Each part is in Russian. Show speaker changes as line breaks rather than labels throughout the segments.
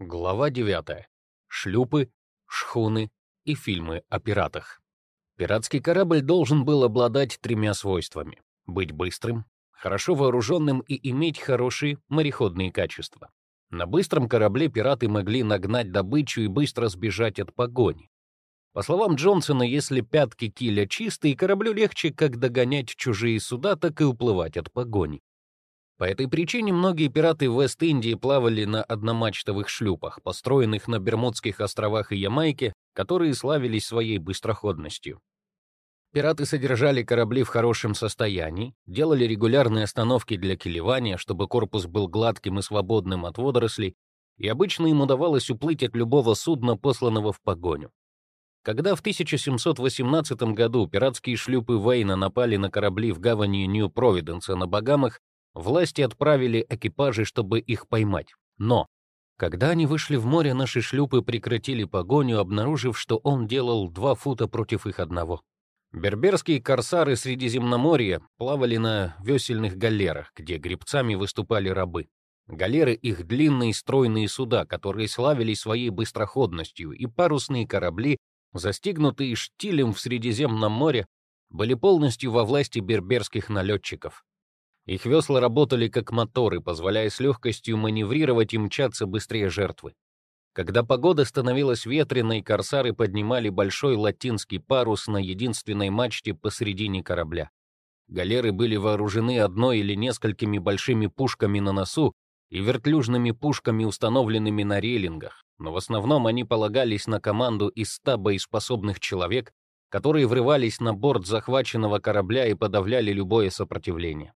Глава 9. Шлюпы, шхуны и фильмы о пиратах. Пиратский корабль должен был обладать тремя свойствами — быть быстрым, хорошо вооруженным и иметь хорошие мореходные качества. На быстром корабле пираты могли нагнать добычу и быстро сбежать от погони. По словам Джонсона, если пятки киля чистые, кораблю легче как догонять чужие суда, так и уплывать от погони. По этой причине многие пираты Вест-Индии плавали на одномачтовых шлюпах, построенных на Бермудских островах и Ямайке, которые славились своей быстроходностью. Пираты содержали корабли в хорошем состоянии, делали регулярные остановки для килевания, чтобы корпус был гладким и свободным от водорослей, и обычно им удавалось уплыть от любого судна, посланного в погоню. Когда в 1718 году пиратские шлюпы Вейна напали на корабли в гавани Нью-Провиденса на Багамах, власти отправили экипажи, чтобы их поймать. Но, когда они вышли в море, наши шлюпы прекратили погоню, обнаружив, что он делал два фута против их одного. Берберские корсары Средиземноморья плавали на весельных галерах, где гребцами выступали рабы. Галеры — их длинные стройные суда, которые славились своей быстроходностью, и парусные корабли застигнутые штилем в Средиземном море, были полностью во власти берберских налетчиков. Их весла работали как моторы, позволяя с легкостью маневрировать и мчаться быстрее жертвы. Когда погода становилась ветреной, корсары поднимали большой латинский парус на единственной мачте посредине корабля. Галеры были вооружены одной или несколькими большими пушками на носу и вертлюжными пушками, установленными на рейлингах но в основном они полагались на команду из ста боеспособных человек, которые врывались на борт захваченного корабля и подавляли любое сопротивление.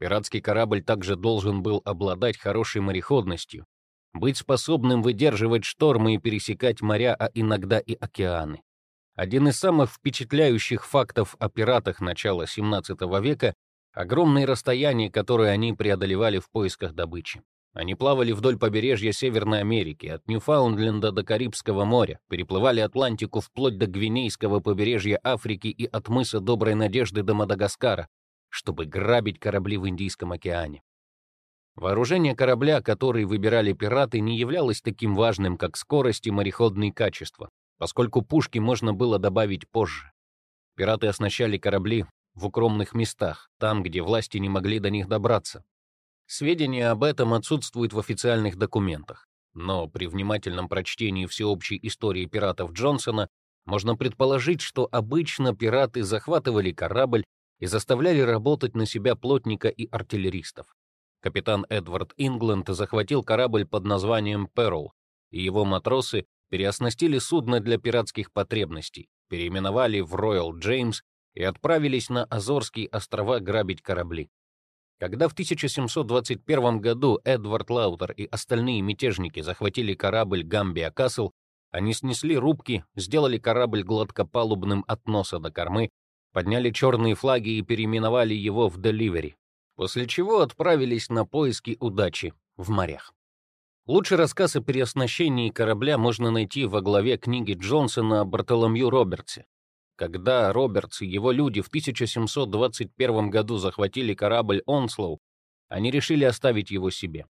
Пиратский корабль также должен был обладать хорошей мореходностью, быть способным выдерживать штормы и пересекать моря, а иногда и океаны. Один из самых впечатляющих фактов о пиратах начала XVII века — огромные расстояния, которые они преодолевали в поисках добычи. Они плавали вдоль побережья Северной Америки, от Ньюфаундленда до Карибского моря, переплывали Атлантику вплоть до Гвинейского побережья Африки и от мыса Доброй Надежды до Мадагаскара, чтобы грабить корабли в Индийском океане. Вооружение корабля, который выбирали пираты, не являлось таким важным, как скорость и мореходные качества, поскольку пушки можно было добавить позже. Пираты оснащали корабли в укромных местах, там, где власти не могли до них добраться. Сведения об этом отсутствуют в официальных документах, но при внимательном прочтении всеобщей истории пиратов Джонсона можно предположить, что обычно пираты захватывали корабль и заставляли работать на себя плотника и артиллеристов. Капитан Эдвард Ингланд захватил корабль под названием «Перл», и его матросы переоснастили судно для пиратских потребностей, переименовали в «Роyal Джеймс» и отправились на Азорские острова грабить корабли. Когда в 1721 году Эдвард Лаутер и остальные мятежники захватили корабль «Гамбия Касл», они снесли рубки, сделали корабль гладкопалубным от носа до кормы, подняли черные флаги и переименовали его в «Деливери», после чего отправились на поиски удачи в морях. Лучший рассказ о переоснащении корабля можно найти во главе книги Джонсона о Бартоломью Робертсе, когда Робертс и его люди в 1721 году захватили корабль «Онслоу», они решили оставить его себе.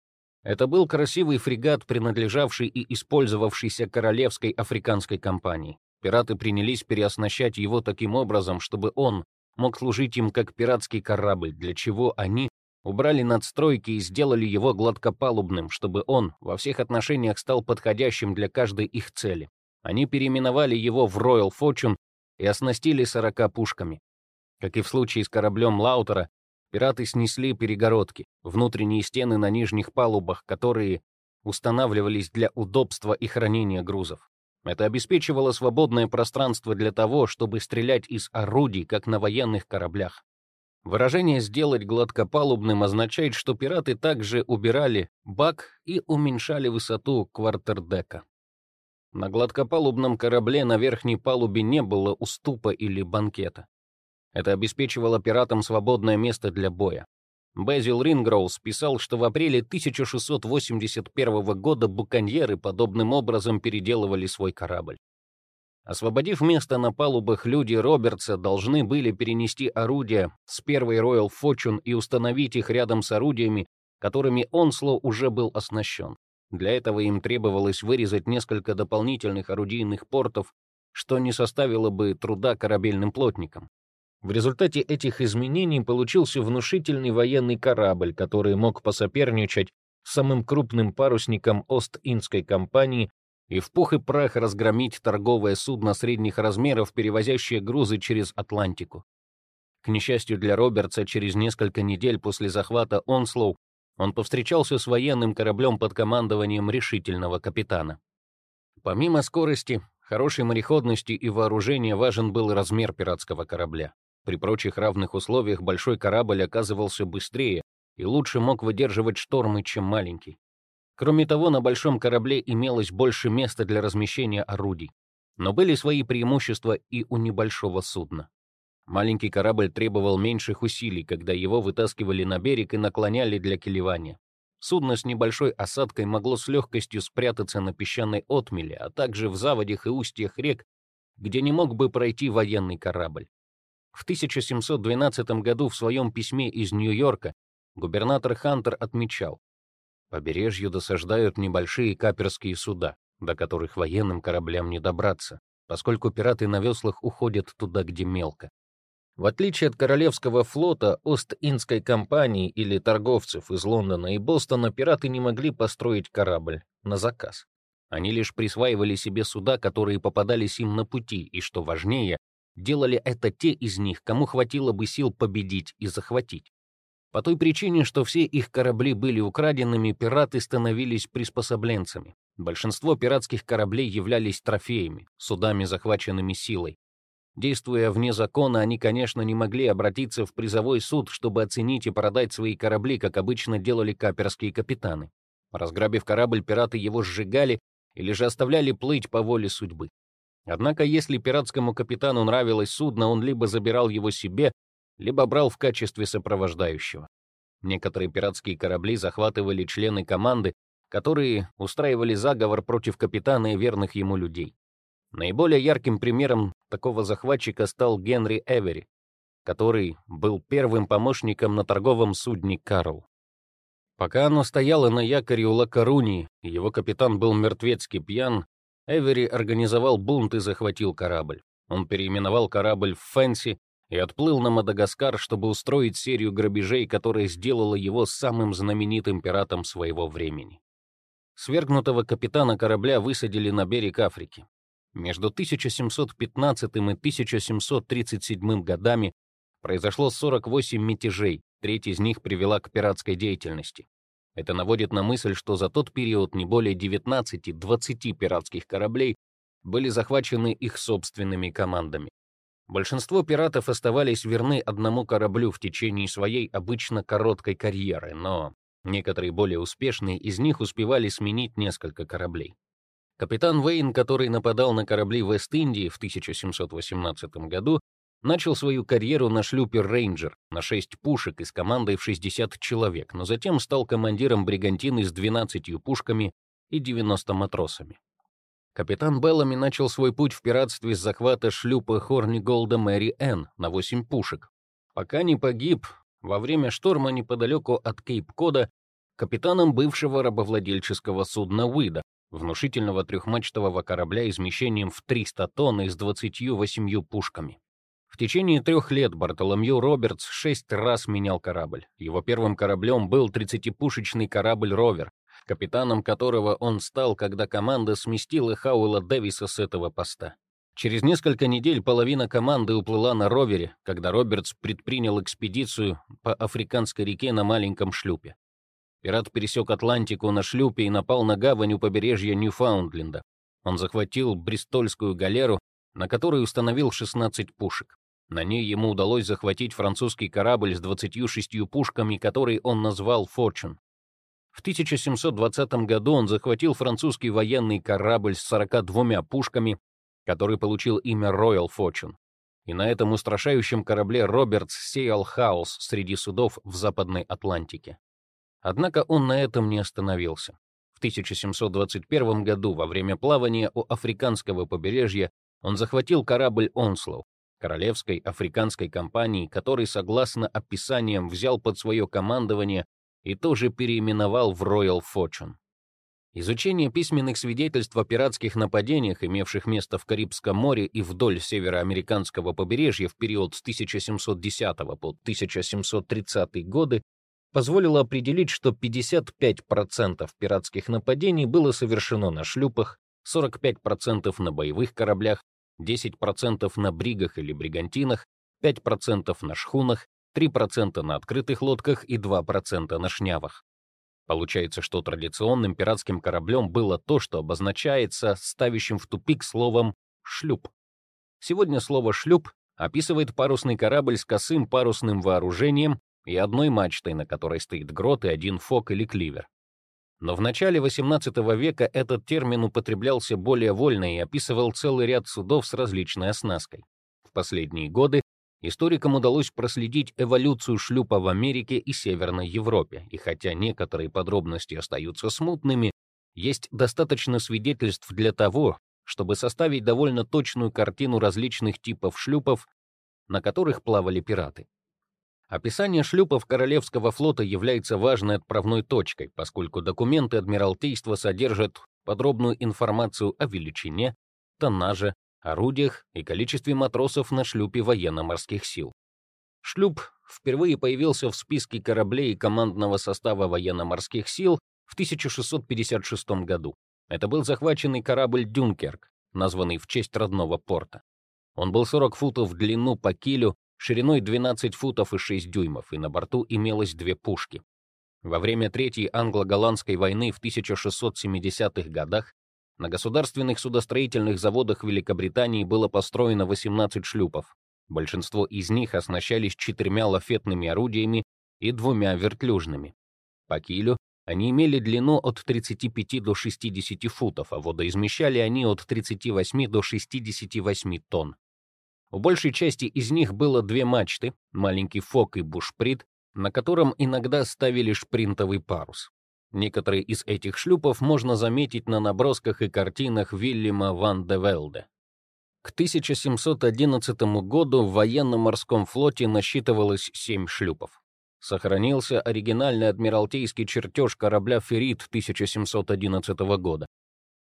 Это был красивый фрегат, принадлежавший и использовавшийся Королевской африканской компанией. Пираты принялись переоснащать его таким образом, чтобы он мог служить им как пиратский корабль, для чего они убрали надстройки и сделали его гладкопалубным, чтобы он во всех отношениях стал подходящим для каждой их цели. Они переименовали его в Royal Fortune и оснастили 40 пушками. Как и в случае с кораблем Лаутера, пираты снесли перегородки, внутренние стены на нижних палубах, которые устанавливались для удобства и хранения грузов. Это обеспечивало свободное пространство для того, чтобы стрелять из орудий, как на военных кораблях. Выражение «сделать гладкопалубным» означает, что пираты также убирали бак и уменьшали высоту квартердека. На гладкопалубном корабле на верхней палубе не было уступа или банкета. Это обеспечивало пиратам свободное место для боя. Безил Рингроуз писал, что в апреле 1681 года буконьеры подобным образом переделывали свой корабль. Освободив место на палубах, люди Робертса должны были перенести орудия с первой Royal Fortune и установить их рядом с орудиями, которыми Онсло уже был оснащен. Для этого им требовалось вырезать несколько дополнительных орудийных портов, что не составило бы труда корабельным плотникам. В результате этих изменений получился внушительный военный корабль, который мог посоперничать с самым крупным парусником Ост-Индской компании и в пух и прах разгромить торговое судно средних размеров, перевозящее грузы через Атлантику. К несчастью для Робертса, через несколько недель после захвата Онслоу он повстречался с военным кораблем под командованием решительного капитана. Помимо скорости, хорошей мореходности и вооружения важен был размер пиратского корабля. При прочих равных условиях большой корабль оказывался быстрее и лучше мог выдерживать штормы, чем маленький. Кроме того, на большом корабле имелось больше места для размещения орудий. Но были свои преимущества и у небольшого судна. Маленький корабль требовал меньших усилий, когда его вытаскивали на берег и наклоняли для килевания. Судно с небольшой осадкой могло с легкостью спрятаться на песчаной отмеле, а также в заводях и устьях рек, где не мог бы пройти военный корабль. В 1712 году в своем письме из Нью-Йорка губернатор Хантер отмечал, побережью досаждают небольшие каперские суда, до которых военным кораблям не добраться, поскольку пираты на веслах уходят туда, где мелко. В отличие от Королевского флота, Ост-Индской компании или торговцев из Лондона и Бостона, пираты не могли построить корабль на заказ. Они лишь присваивали себе суда, которые попадались им на пути, и, что важнее, Делали это те из них, кому хватило бы сил победить и захватить. По той причине, что все их корабли были украденными, пираты становились приспособленцами. Большинство пиратских кораблей являлись трофеями, судами, захваченными силой. Действуя вне закона, они, конечно, не могли обратиться в призовой суд, чтобы оценить и продать свои корабли, как обычно делали каперские капитаны. Разграбив корабль, пираты его сжигали или же оставляли плыть по воле судьбы. Однако, если пиратскому капитану нравилось судно, он либо забирал его себе, либо брал в качестве сопровождающего. Некоторые пиратские корабли захватывали члены команды, которые устраивали заговор против капитана и верных ему людей. Наиболее ярким примером такого захватчика стал Генри Эвери, который был первым помощником на торговом судне «Карл». Пока оно стояло на якоре у Лакаруни, и его капитан был мертвецки пьян, Эвери организовал бунт и захватил корабль. Он переименовал корабль в Фэнси и отплыл на Мадагаскар, чтобы устроить серию грабежей, которая сделала его самым знаменитым пиратом своего времени. Свергнутого капитана корабля высадили на берег Африки. Между 1715 и 1737 годами произошло 48 мятежей, треть из них привела к пиратской деятельности. Это наводит на мысль, что за тот период не более 19-20 пиратских кораблей были захвачены их собственными командами. Большинство пиратов оставались верны одному кораблю в течение своей обычно короткой карьеры, но некоторые более успешные из них успевали сменить несколько кораблей. Капитан Вейн, который нападал на корабли Вест-Индии в 1718 году, Начал свою карьеру на шлюпе «Рейнджер» на 6 пушек и с командой в 60 человек, но затем стал командиром бригантины с 12 пушками и 90 матросами. Капитан Беллами начал свой путь в пиратстве с захвата шлюпа Хорни Голда Мэри Энн на 8 пушек. Пока не погиб во время шторма неподалеку от Кейп-Кода капитаном бывшего рабовладельческого судна «Уида», внушительного трехмачтового корабля измещением в 300 тонн и с 28 пушками. В течение трех лет Бартоломью Робертс шесть раз менял корабль. Его первым кораблем был 30-пушечный корабль «Ровер», капитаном которого он стал, когда команда сместила Хауэлла Дэвиса с этого поста. Через несколько недель половина команды уплыла на ровере, когда Робертс предпринял экспедицию по Африканской реке на маленьком шлюпе. Пират пересек Атлантику на шлюпе и напал на гавань у побережья Ньюфаундленда. Он захватил Бристольскую галеру, на которой установил 16 пушек. На ней ему удалось захватить французский корабль с 26 пушками, который он назвал «Форчун». В 1720 году он захватил французский военный корабль с 42 пушками, который получил имя Royal Fortune. И на этом устрашающем корабле Робертс сеял хаос среди судов в Западной Атлантике. Однако он на этом не остановился. В 1721 году во время плавания у африканского побережья он захватил корабль «Онслоу», королевской африканской компании, который, согласно описаниям, взял под свое командование и тоже переименовал в Royal Fortune. Изучение письменных свидетельств о пиратских нападениях, имевших место в Карибском море и вдоль североамериканского побережья в период с 1710 по 1730 годы, позволило определить, что 55% пиратских нападений было совершено на шлюпах, 45% на боевых кораблях, 10% на бригах или бригантинах, 5% на шхунах, 3% на открытых лодках и 2% на шнявах. Получается, что традиционным пиратским кораблем было то, что обозначается ставящим в тупик словом «шлюп». Сегодня слово «шлюп» описывает парусный корабль с косым парусным вооружением и одной мачтой, на которой стоит грот и один фок или кливер. Но в начале XVIII века этот термин употреблялся более вольно и описывал целый ряд судов с различной оснасткой. В последние годы Историкам удалось проследить эволюцию шлюпа в Америке и Северной Европе, и хотя некоторые подробности остаются смутными, есть достаточно свидетельств для того, чтобы составить довольно точную картину различных типов шлюпов, на которых плавали пираты. Описание шлюпов Королевского флота является важной отправной точкой, поскольку документы Адмиралтейства содержат подробную информацию о величине, тоннаже, орудиях и количестве матросов на шлюпе военно-морских сил. Шлюп впервые появился в списке кораблей командного состава военно-морских сил в 1656 году. Это был захваченный корабль «Дюнкерк», названный в честь родного порта. Он был 40 футов в длину по килю, шириной 12 футов и 6 дюймов, и на борту имелось две пушки. Во время Третьей англо-голландской войны в 1670-х годах на государственных судостроительных заводах Великобритании было построено 18 шлюпов. Большинство из них оснащались четырьмя лафетными орудиями и двумя вертлюжными. По килю они имели длину от 35 до 60 футов, а водоизмещали они от 38 до 68 тонн. У большей части из них было две мачты, маленький фок и бушприт, на котором иногда ставили шпринтовый парус. Некоторые из этих шлюпов можно заметить на набросках и картинах Вильяма ван де Велде. К 1711 году в военно-морском флоте насчитывалось семь шлюпов. Сохранился оригинальный адмиралтейский чертеж корабля «Феррит» 1711 года.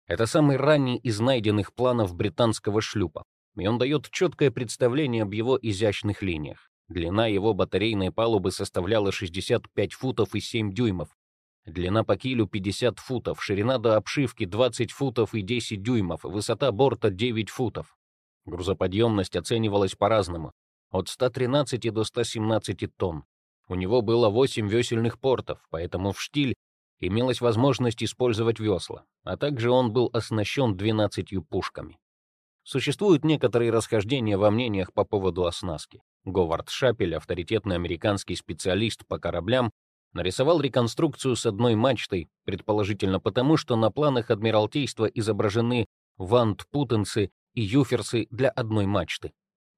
Это самый ранний из найденных планов британского шлюпа, и он дает четкое представление об его изящных линиях. Длина его батарейной палубы составляла 65 футов и 7 дюймов, Длина по килю 50 футов, ширина до обшивки 20 футов и 10 дюймов, высота борта 9 футов. Грузоподъемность оценивалась по-разному, от 113 до 117 тонн. У него было 8 весельных портов, поэтому в штиль имелась возможность использовать весла, а также он был оснащен 12 пушками. Существуют некоторые расхождения во мнениях по поводу оснастки. Говард Шапель, авторитетный американский специалист по кораблям, нарисовал реконструкцию с одной мачтой, предположительно потому, что на планах Адмиралтейства изображены вант-путенцы и юферсы для одной мачты.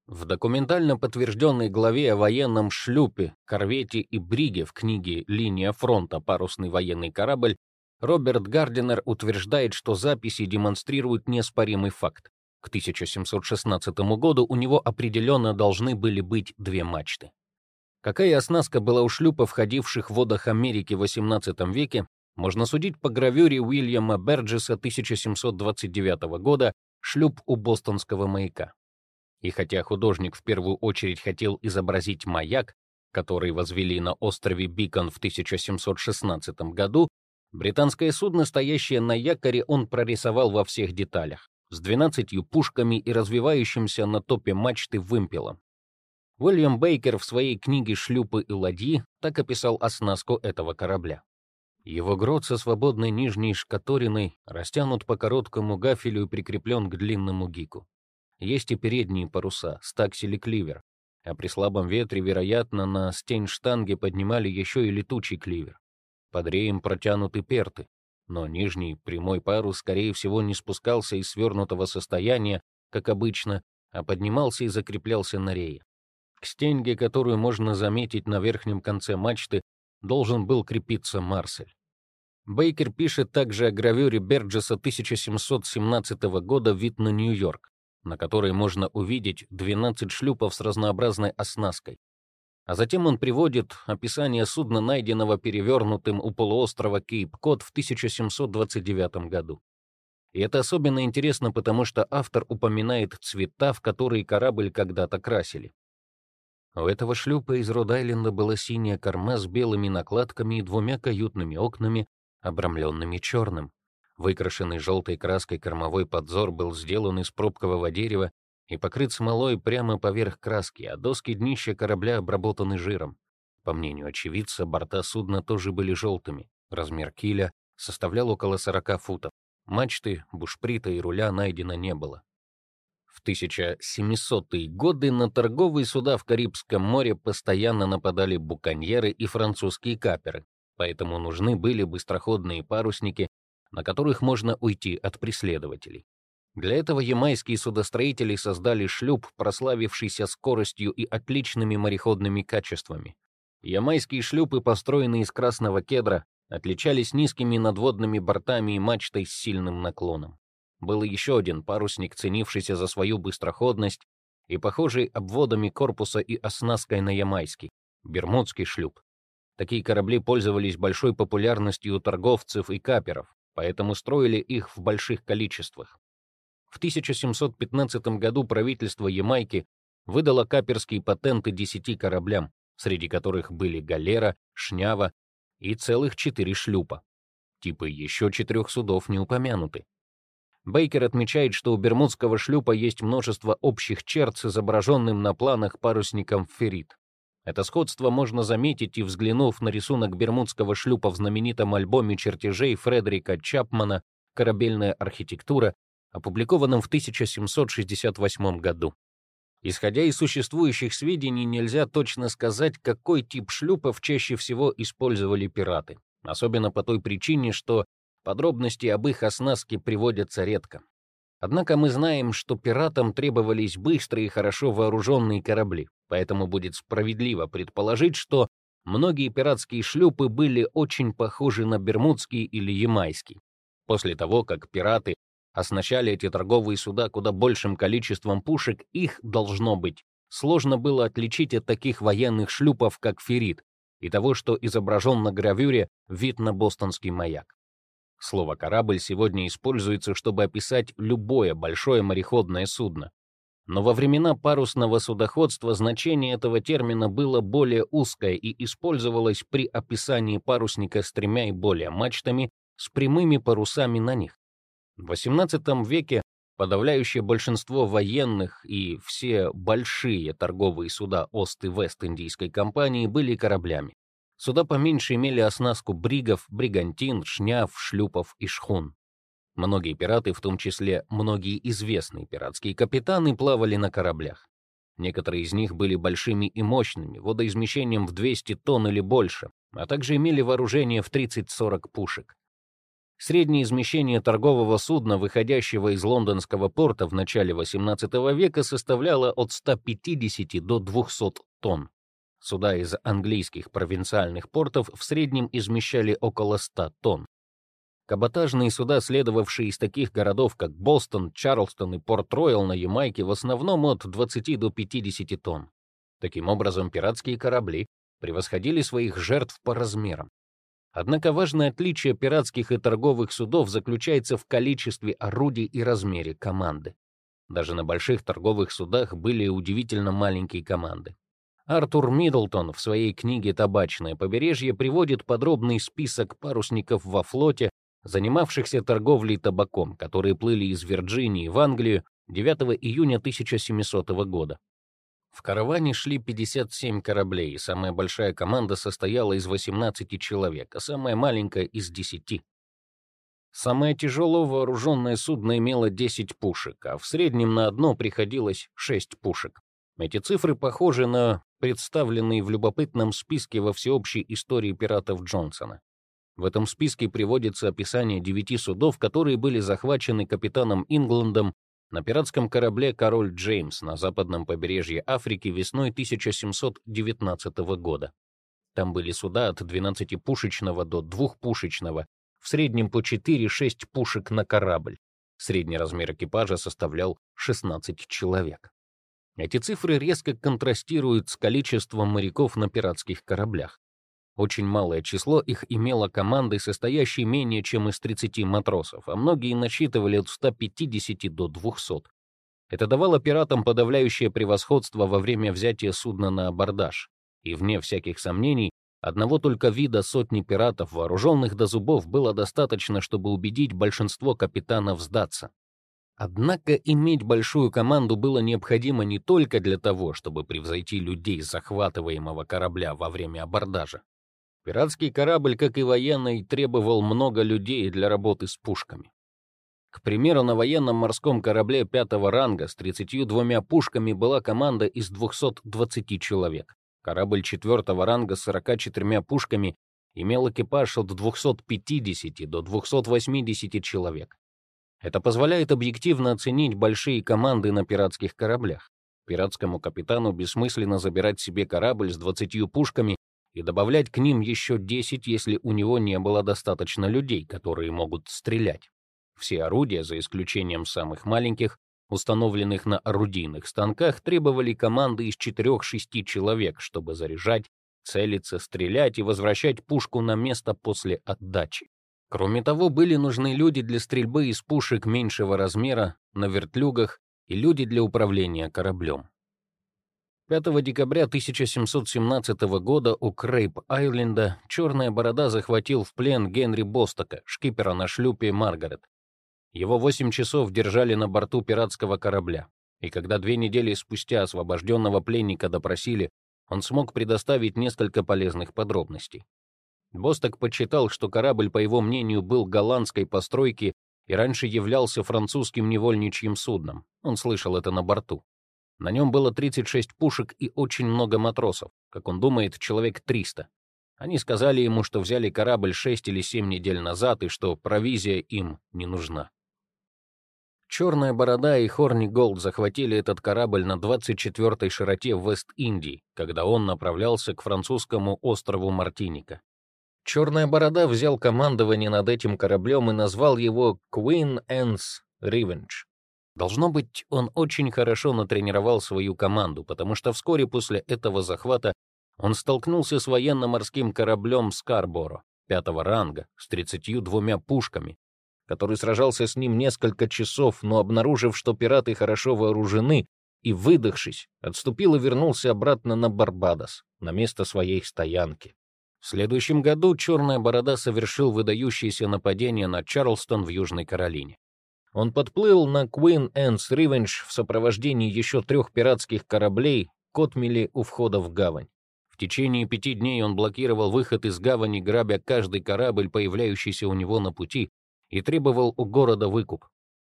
В документально подтвержденной главе о военном шлюпе, корвете и бриге в книге «Линия фронта. Парусный военный корабль» Роберт Гардинер утверждает, что записи демонстрируют неоспоримый факт. К 1716 году у него определенно должны были быть две мачты. Какая оснастка была у шлюпов, входивших в водах Америки в XVIII веке, можно судить по гравюре Уильяма Берджеса 1729 года «Шлюп у бостонского маяка». И хотя художник в первую очередь хотел изобразить маяк, который возвели на острове Бикон в 1716 году, британское судно, стоящее на якоре, он прорисовал во всех деталях, с 12 пушками и развивающимся на топе мачты вымпелом. Уильям Бейкер в своей книге «Шлюпы и ладьи» так описал оснастку этого корабля. Его грот со свободной нижней шкаториной растянут по короткому гафелю и прикреплен к длинному гику. Есть и передние паруса, стаксель и кливер, а при слабом ветре, вероятно, на стень штанги поднимали еще и летучий кливер. Под реем протянуты перты, но нижний прямой парус, скорее всего, не спускался из свернутого состояния, как обычно, а поднимался и закреплялся на рее. К стенге, которую можно заметить на верхнем конце мачты, должен был крепиться Марсель. Бейкер пишет также о гравюре Берджеса 1717 года «Вид на Нью-Йорк», на которой можно увидеть 12 шлюпов с разнообразной оснасткой. А затем он приводит описание судна, найденного перевернутым у полуострова Кейп-Кот в 1729 году. И это особенно интересно, потому что автор упоминает цвета, в которые корабль когда-то красили. У этого шлюпа из Род-Айленда была синяя корма с белыми накладками и двумя каютными окнами, обрамленными черным. Выкрашенный желтой краской кормовой подзор был сделан из пробкового дерева и покрыт смолой прямо поверх краски, а доски днища корабля обработаны жиром. По мнению очевидца, борта судна тоже были желтыми. Размер киля составлял около 40 футов. Мачты, бушприта и руля найдено не было. В 1700-е годы на торговые суда в Карибском море постоянно нападали буконьеры и французские каперы, поэтому нужны были быстроходные парусники, на которых можно уйти от преследователей. Для этого ямайские судостроители создали шлюп, прославившийся скоростью и отличными мореходными качествами. Ямайские шлюпы, построенные из красного кедра, отличались низкими надводными бортами и мачтой с сильным наклоном. Был еще один парусник, ценившийся за свою быстроходность и похожий обводами корпуса и оснасткой на ямайский — бермудский шлюп. Такие корабли пользовались большой популярностью у торговцев и каперов, поэтому строили их в больших количествах. В 1715 году правительство Ямайки выдало каперские патенты десяти кораблям, среди которых были галера, шнява и целых четыре шлюпа. Типы еще четырех судов не упомянуты. Бейкер отмечает, что у бермудского шлюпа есть множество общих черт с изображенным на планах парусником феррит. Это сходство можно заметить и взглянув на рисунок бермудского шлюпа в знаменитом альбоме чертежей Фредерика Чапмана «Корабельная архитектура», опубликованном в 1768 году. Исходя из существующих сведений, нельзя точно сказать, какой тип шлюпов чаще всего использовали пираты, особенно по той причине, что подробности об их оснастке приводятся редко. Однако мы знаем, что пиратам требовались быстрые и хорошо вооруженные корабли, поэтому будет справедливо предположить, что многие пиратские шлюпы были очень похожи на бермудский или ямайский. После того, как пираты оснащали эти торговые суда куда большим количеством пушек, их, должно быть, сложно было отличить от таких военных шлюпов, как Ферит, и того, что изображен на гравюре вид на бостонский маяк. Слово «корабль» сегодня используется, чтобы описать любое большое мореходное судно. Но во времена парусного судоходства значение этого термина было более узкое и использовалось при описании парусника с тремя и более мачтами с прямыми парусами на них. В XVIII веке подавляющее большинство военных и все большие торговые суда Ост и Вест Индийской компании были кораблями. Суда поменьше имели оснастку бригов, бригантин, шняв, шлюпов и шхун. Многие пираты, в том числе многие известные пиратские капитаны, плавали на кораблях. Некоторые из них были большими и мощными, водоизмещением в 200 тонн или больше, а также имели вооружение в 30-40 пушек. Среднее измещение торгового судна, выходящего из лондонского порта в начале XVIII века, составляло от 150 до 200 тонн. Суда из английских провинциальных портов в среднем измещали около 100 тонн. Каботажные суда, следовавшие из таких городов, как Бостон, Чарлстон и Порт-Роyal на Ямайке, в основном от 20 до 50 тонн. Таким образом, пиратские корабли превосходили своих жертв по размерам. Однако важное отличие пиратских и торговых судов заключается в количестве орудий и размере команды. Даже на больших торговых судах были удивительно маленькие команды. Артур Миддлтон в своей книге «Табачное побережье» приводит подробный список парусников во флоте, занимавшихся торговлей табаком, которые плыли из Вирджинии в Англию 9 июня 1700 года. В караване шли 57 кораблей, и самая большая команда состояла из 18 человек, а самая маленькая — из 10. Самое тяжело вооруженное судно имело 10 пушек, а в среднем на одно приходилось 6 пушек. Эти цифры похожи на представленные в любопытном списке во всеобщей истории пиратов Джонсона. В этом списке приводится описание девяти судов, которые были захвачены капитаном Ингландом на пиратском корабле «Король Джеймс» на западном побережье Африки весной 1719 года. Там были суда от 12-пушечного до 2-пушечного, в среднем по 4-6 пушек на корабль. Средний размер экипажа составлял 16 человек. Эти цифры резко контрастируют с количеством моряков на пиратских кораблях. Очень малое число их имело команды, состоящие менее чем из 30 матросов, а многие насчитывали от 150 до 200. Это давало пиратам подавляющее превосходство во время взятия судна на абордаж. И, вне всяких сомнений, одного только вида сотни пиратов, вооруженных до зубов, было достаточно, чтобы убедить большинство капитанов сдаться. Однако иметь большую команду было необходимо не только для того, чтобы превзойти людей захватываемого корабля во время абордажа, Пиратский корабль, как и военный, требовал много людей для работы с пушками. К примеру, на военном морском корабле пятого ранга с 32 пушками была команда из 220 человек. Корабль четвертого ранга с 44 пушками имел экипаж от 250 до 280 человек. Это позволяет объективно оценить большие команды на пиратских кораблях. Пиратскому капитану бессмысленно забирать себе корабль с 20 пушками и добавлять к ним еще 10, если у него не было достаточно людей, которые могут стрелять. Все орудия, за исключением самых маленьких, установленных на орудийных станках, требовали команды из 4-6 человек, чтобы заряжать, целиться, стрелять и возвращать пушку на место после отдачи. Кроме того, были нужны люди для стрельбы из пушек меньшего размера на вертлюгах и люди для управления кораблем. 5 декабря 1717 года у Крейп-Айленда Черная Борода захватил в плен Генри Бостока, шкипера на шлюпе «Маргарет». Его 8 часов держали на борту пиратского корабля, и когда две недели спустя освобожденного пленника допросили, он смог предоставить несколько полезных подробностей. Босток подсчитал, что корабль, по его мнению, был голландской постройки и раньше являлся французским невольничьим судном. Он слышал это на борту. На нем было 36 пушек и очень много матросов, как он думает, человек 300. Они сказали ему, что взяли корабль 6 или 7 недель назад и что провизия им не нужна. Черная борода и Хорни Голд захватили этот корабль на 24-й широте Вест-Индии, когда он направлялся к французскому острову Мартиника. Черная борода взял командование над этим кораблем и назвал его Queen Anne's Revenge. Должно быть, он очень хорошо натренировал свою команду, потому что вскоре после этого захвата он столкнулся с военно-морским кораблем «Скарборо» пятого ранга с 32 пушками, который сражался с ним несколько часов, но обнаружив, что пираты хорошо вооружены, и, выдохшись, отступил и вернулся обратно на Барбадос, на место своей стоянки. В следующем году Черная Борода совершил выдающееся нападение на Чарлстон в Южной Каролине. Он подплыл на Queen Anne's Revenge в сопровождении еще трех пиратских кораблей к у входа в гавань. В течение пяти дней он блокировал выход из гавани, грабя каждый корабль, появляющийся у него на пути, и требовал у города выкуп.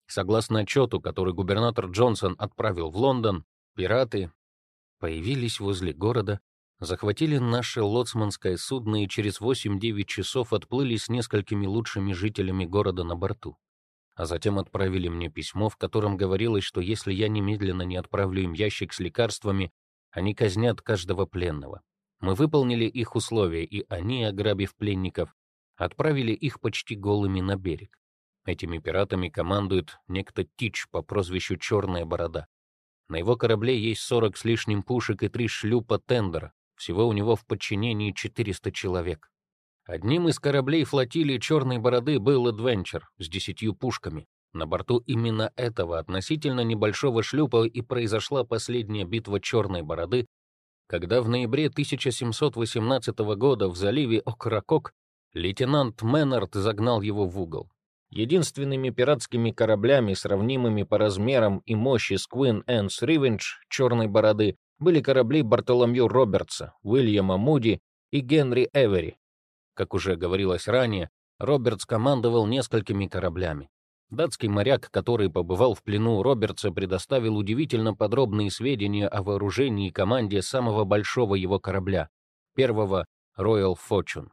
Согласно отчету, который губернатор Джонсон отправил в Лондон, пираты появились возле города, захватили наше лоцманское судно и через 8-9 часов отплыли с несколькими лучшими жителями города на борту а затем отправили мне письмо, в котором говорилось, что если я немедленно не отправлю им ящик с лекарствами, они казнят каждого пленного. Мы выполнили их условия, и они, ограбив пленников, отправили их почти голыми на берег. Этими пиратами командует некто Тич по прозвищу Черная Борода. На его корабле есть 40 с лишним пушек и три шлюпа тендера. Всего у него в подчинении 400 человек. Одним из кораблей флотилии Черной Бороды был Adventure с десятью пушками. На борту именно этого относительно небольшого шлюпа и произошла последняя битва Черной Бороды, когда в ноябре 1718 года в заливе Окракок лейтенант Мэннард загнал его в угол. Единственными пиратскими кораблями, сравнимыми по размерам и мощи с Queen Anne's Revenge Черной Бороды, были корабли Бартоломью Робертса, Уильяма Муди и Генри Эвери, как уже говорилось ранее, Робертс командовал несколькими кораблями. Датский моряк, который побывал в плену у Робертса, предоставил удивительно подробные сведения о вооружении и команде самого большого его корабля, первого Royal Fortune,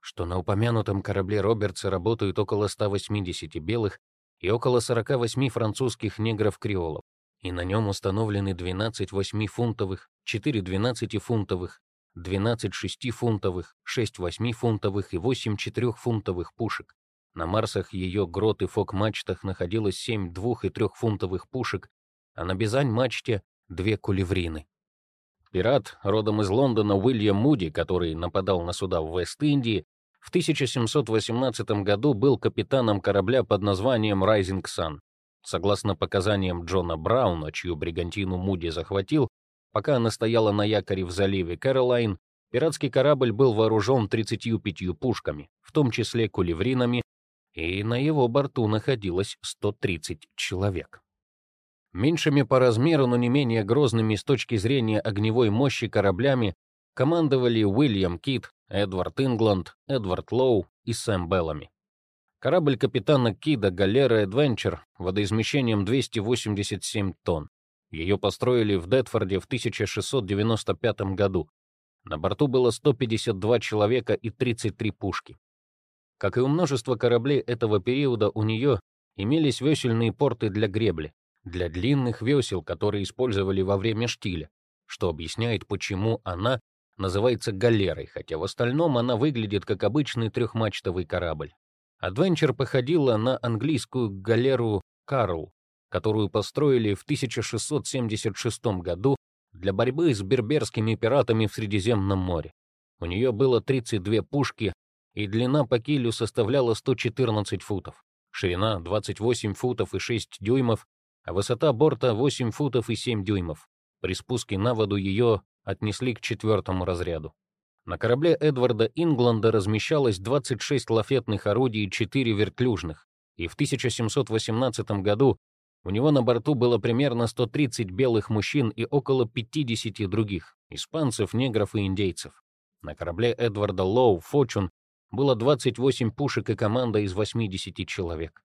что на упомянутом корабле Робертса работают около 180 белых и около 48 французских негров-креолов, и на нем установлены 12 8-фунтовых, 4 12-фунтовых, 12 6-фунтовых, 6 8-фунтовых и 8 4-фунтовых пушек. На Марсах ее грот и фок-мачтах находилось 7 2- и 3-фунтовых пушек, а на Бизань-мачте две кулеврины. Пират, родом из Лондона Уильям Муди, который нападал на суда в Вест-Индии, в 1718 году был капитаном корабля под названием Rising Sun. Согласно показаниям Джона Брауна, чью бригантину Муди захватил, пока она стояла на якоре в заливе Кэролайн, пиратский корабль был вооружен 35 пушками, в том числе кулевринами, и на его борту находилось 130 человек. Меньшими по размеру, но не менее грозными с точки зрения огневой мощи кораблями командовали Уильям Кит, Эдвард Ингланд, Эдвард Лоу и Сэм Беллами. Корабль капитана Кида «Галера Эдвенчер» водоизмещением 287 тонн. Ее построили в Детфорде в 1695 году. На борту было 152 человека и 33 пушки. Как и у множества кораблей этого периода, у нее имелись весельные порты для гребли, для длинных весел, которые использовали во время штиля, что объясняет, почему она называется галерой, хотя в остальном она выглядит как обычный трехмачтовый корабль. Адвенчер походила на английскую галеру «Карл», которую построили в 1676 году для борьбы с берберскими пиратами в Средиземном море. У нее было 32 пушки, и длина по килю составляла 114 футов, ширина 28 футов и 6 дюймов, а высота борта 8 футов и 7 дюймов. При спуске на воду ее отнесли к четвертому разряду. На корабле Эдварда Ингланда размещалось 26 лафетных орудий и 4 вертлюжных, и в 1718 году у него на борту было примерно 130 белых мужчин и около 50 других — испанцев, негров и индейцев. На корабле Эдварда Лоу «Фочун» было 28 пушек и команда из 80 человек.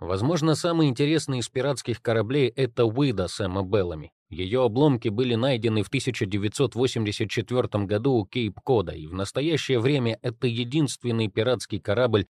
Возможно, самый интересный из пиратских кораблей — это Уида Сэма Беллами. Ее обломки были найдены в 1984 году у Кейп-Кода, и в настоящее время это единственный пиратский корабль,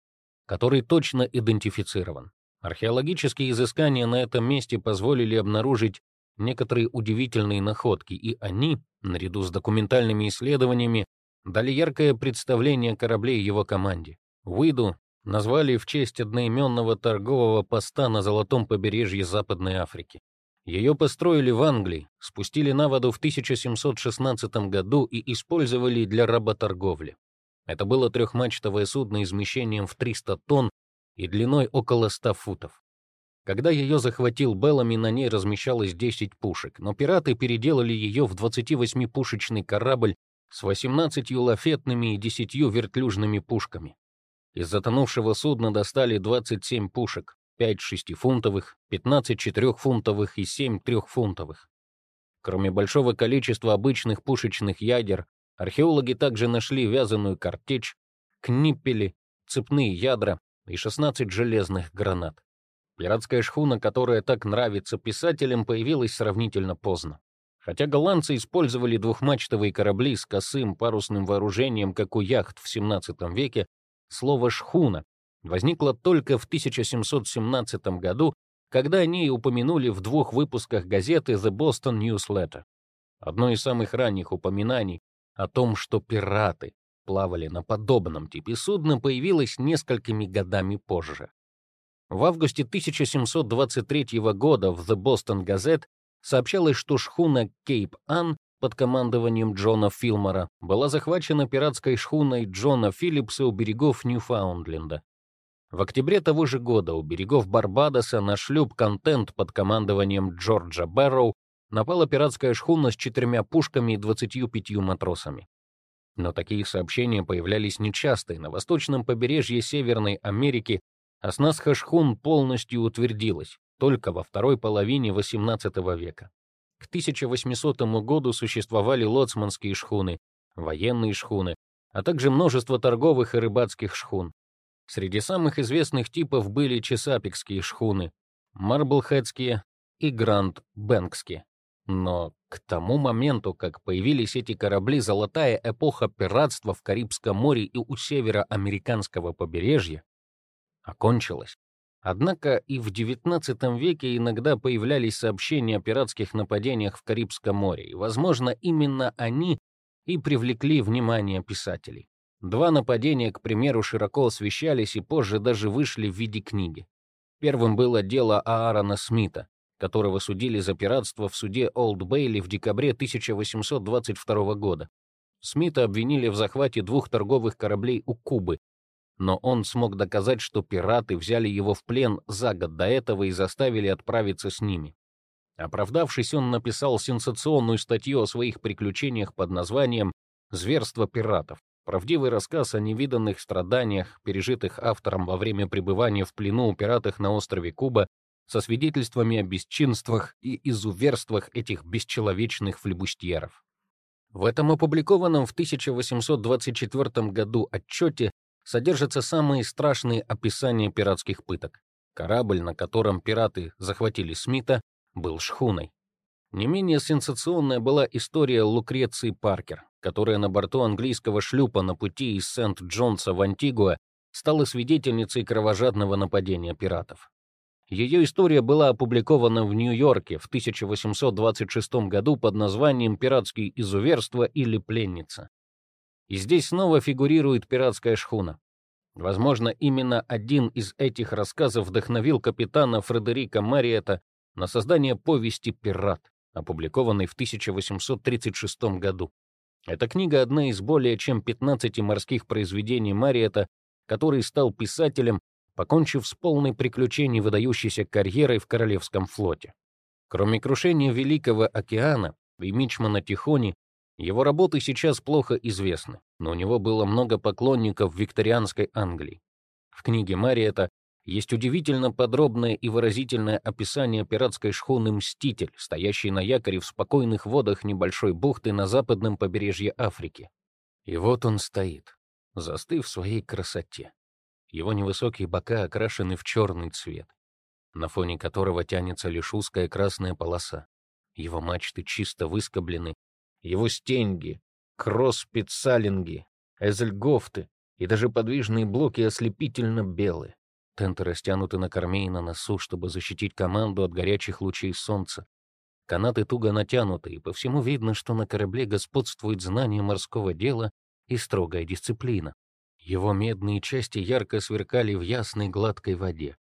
который точно идентифицирован. Археологические изыскания на этом месте позволили обнаружить некоторые удивительные находки, и они, наряду с документальными исследованиями, дали яркое представление кораблей его команде. Уиду назвали в честь одноименного торгового поста на золотом побережье Западной Африки. Ее построили в Англии, спустили на воду в 1716 году и использовали для работорговли. Это было трехмачтовое судно измещением в 300 тонн и длиной около 100 футов. Когда ее захватил Беллами, на ней размещалось 10 пушек, но пираты переделали ее в 28-пушечный корабль с 18 лафетными и 10 вертлюжными пушками. Из затонувшего судна достали 27 пушек, 5 шестифунтовых, 15 четырехфунтовых и 7 трехфунтовых. Кроме большого количества обычных пушечных ядер, археологи также нашли вязаную картечь, книппели, цепные ядра и 16 железных гранат. Пиратская шхуна, которая так нравится писателям, появилась сравнительно поздно. Хотя голландцы использовали двухмачтовые корабли с косым парусным вооружением, как у яхт в XVII веке, слово «шхуна» возникло только в 1717 году, когда они упомянули в двух выпусках газеты The Boston Newsletter. Одно из самых ранних упоминаний о том, что пираты плавали на подобном типе судна, появилось несколькими годами позже. В августе 1723 года в The Boston Gazette сообщалось, что шхуна Кейп Ан под командованием Джона Филмора была захвачена пиратской шхуной Джона Филлипса у берегов Ньюфаундленда. В октябре того же года у берегов Барбадоса на шлюп «Контент» под командованием Джорджа Бэрроу напала пиратская шхуна с четырьмя пушками и 25 матросами. Но такие сообщения появлялись нечасто, и на восточном побережье Северной Америки оснастка шхун полностью утвердилась только во второй половине XVIII века. К 1800 году существовали лоцманские шхуны, военные шхуны, а также множество торговых и рыбацких шхун. Среди самых известных типов были чесапикские шхуны, марблхедские и гранд-бэнкские. Но к тому моменту, как появились эти корабли, золотая эпоха пиратства в Карибском море и у североамериканского побережья окончилась. Однако и в XIX веке иногда появлялись сообщения о пиратских нападениях в Карибском море, и, возможно, именно они и привлекли внимание писателей. Два нападения, к примеру, широко освещались и позже даже вышли в виде книги. Первым было дело Аарона Смита, которого судили за пиратство в суде Олд Бейли в декабре 1822 года. Смита обвинили в захвате двух торговых кораблей у Кубы, но он смог доказать, что пираты взяли его в плен за год до этого и заставили отправиться с ними. Оправдавшись, он написал сенсационную статью о своих приключениях под названием «Зверство пиратов». Правдивый рассказ о невиданных страданиях, пережитых автором во время пребывания в плену у пиратов на острове Куба, со свидетельствами о бесчинствах и изуверствах этих бесчеловечных флебустьеров. В этом опубликованном в 1824 году отчете содержатся самые страшные описания пиратских пыток. Корабль, на котором пираты захватили Смита, был шхуной. Не менее сенсационная была история Лукреции Паркер, которая на борту английского шлюпа на пути из Сент-Джонса в Антигуа стала свидетельницей кровожадного нападения пиратов. Ее история была опубликована в Нью-Йорке в 1826 году под названием «Пиратские изуверства» или «Пленница». И здесь снова фигурирует пиратская шхуна. Возможно, именно один из этих рассказов вдохновил капитана Фредерика Мариета на создание повести «Пират», опубликованной в 1836 году. Эта книга — одна из более чем 15 морских произведений Мариета, который стал писателем, покончив с полной приключений выдающейся карьерой в Королевском флоте. Кроме крушения Великого океана и Мичмана Тихони, его работы сейчас плохо известны, но у него было много поклонников в викторианской Англии. В книге Мариета есть удивительно подробное и выразительное описание пиратской шхуны «Мститель», стоящей на якоре в спокойных водах небольшой бухты на западном побережье Африки. И вот он стоит, застыв в своей красоте. Его невысокие бока окрашены в черный цвет, на фоне которого тянется лишь узкая красная полоса. Его мачты чисто выскоблены, его стенги, кросс-спецалинги, эзельгофты и даже подвижные блоки ослепительно белые. Тенты растянуты на корме и на носу, чтобы защитить команду от горячих лучей солнца. Канаты туго натянуты, и по всему видно, что на корабле господствует знание морского дела и строгая дисциплина. Его медные части ярко сверкали в ясной гладкой воде.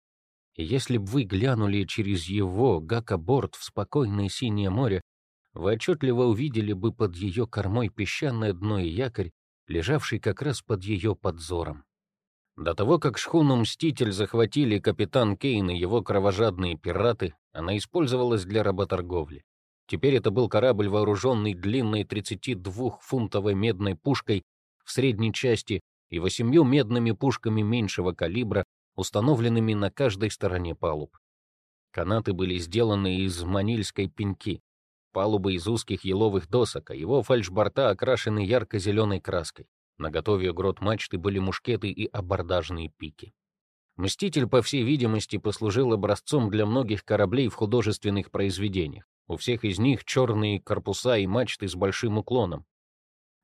И если бы вы глянули через его гакоборд в спокойное синее море, вы отчетливо увидели бы под ее кормой песчаное дно и якорь, лежавший как раз под ее подзором. До того, как шхуну «Мститель» захватили капитан Кейн и его кровожадные пираты, она использовалась для работорговли. Теперь это был корабль, вооруженный длинной 32-фунтовой медной пушкой в средней части и восемью медными пушками меньшего калибра, установленными на каждой стороне палуб. Канаты были сделаны из манильской пеньки, палубы из узких еловых досок, а его фальшборта окрашены ярко-зеленой краской. На готове грот мачты были мушкеты и абордажные пики. Мститель, по всей видимости, послужил образцом для многих кораблей в художественных произведениях. У всех из них черные корпуса и мачты с большим уклоном.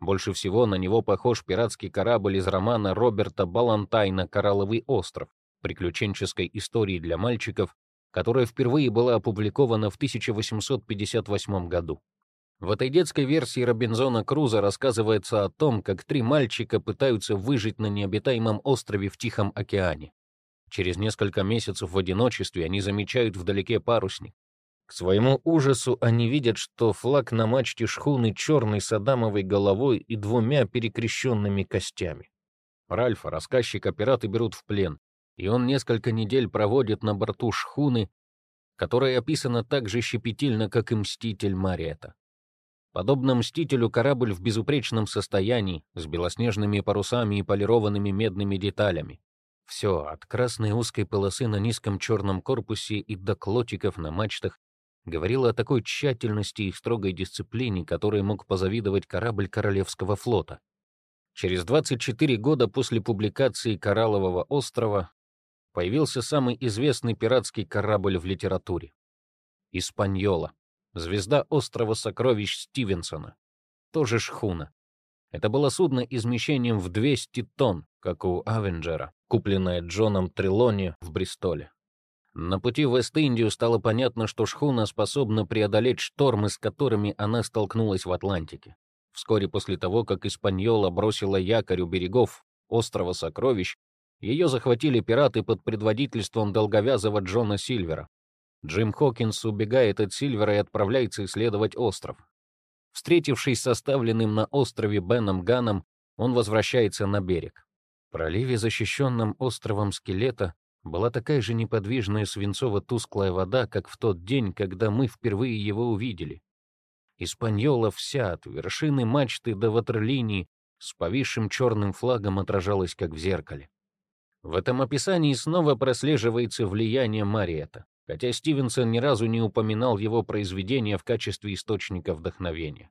Больше всего на него похож пиратский корабль из романа Роберта Балантайна «Коралловый остров», приключенческой истории для мальчиков, которая впервые была опубликована в 1858 году. В этой детской версии Робинзона Круза рассказывается о том, как три мальчика пытаются выжить на необитаемом острове в Тихом океане. Через несколько месяцев в одиночестве они замечают вдалеке парусник. К своему ужасу они видят, что флаг на мачте шхуны черный с адамовой головой и двумя перекрещенными костями. Ральфа, рассказчика, пираты берут в плен, и он несколько недель проводит на борту шхуны, которая описана так же щепетильно, как и «Мститель Мариэта». Подобно «Мстителю» корабль в безупречном состоянии, с белоснежными парусами и полированными медными деталями. Все, от красной узкой полосы на низком черном корпусе и до клотиков на мачтах, говорило о такой тщательности и строгой дисциплине, которой мог позавидовать корабль Королевского флота. Через 24 года после публикации «Кораллового острова» появился самый известный пиратский корабль в литературе — «Испаньола». Звезда острова сокровищ Стивенсона. Тоже шхуна. Это было судно измещением в 200 тонн, как у Авенджера, купленное Джоном Трелони в Бристоле. На пути в Вест-Индию стало понятно, что шхуна способна преодолеть штормы, с которыми она столкнулась в Атлантике. Вскоре после того, как Испаньола бросила якорь у берегов острова Сокровищ, ее захватили пираты под предводительством долговязого Джона Сильвера. Джим Хокинс убегает от Сильвера и отправляется исследовать остров. Встретившись с оставленным на острове Беном Ганом, он возвращается на берег. В проливе, защищенном островом скелета, была такая же неподвижная свинцово-тусклая вода, как в тот день, когда мы впервые его увидели. Испаньола вся, от вершины мачты до ватерлинии, с повисшим черным флагом отражалась, как в зеркале. В этом описании снова прослеживается влияние Мариэта, хотя Стивенсон ни разу не упоминал его произведения в качестве источника вдохновения.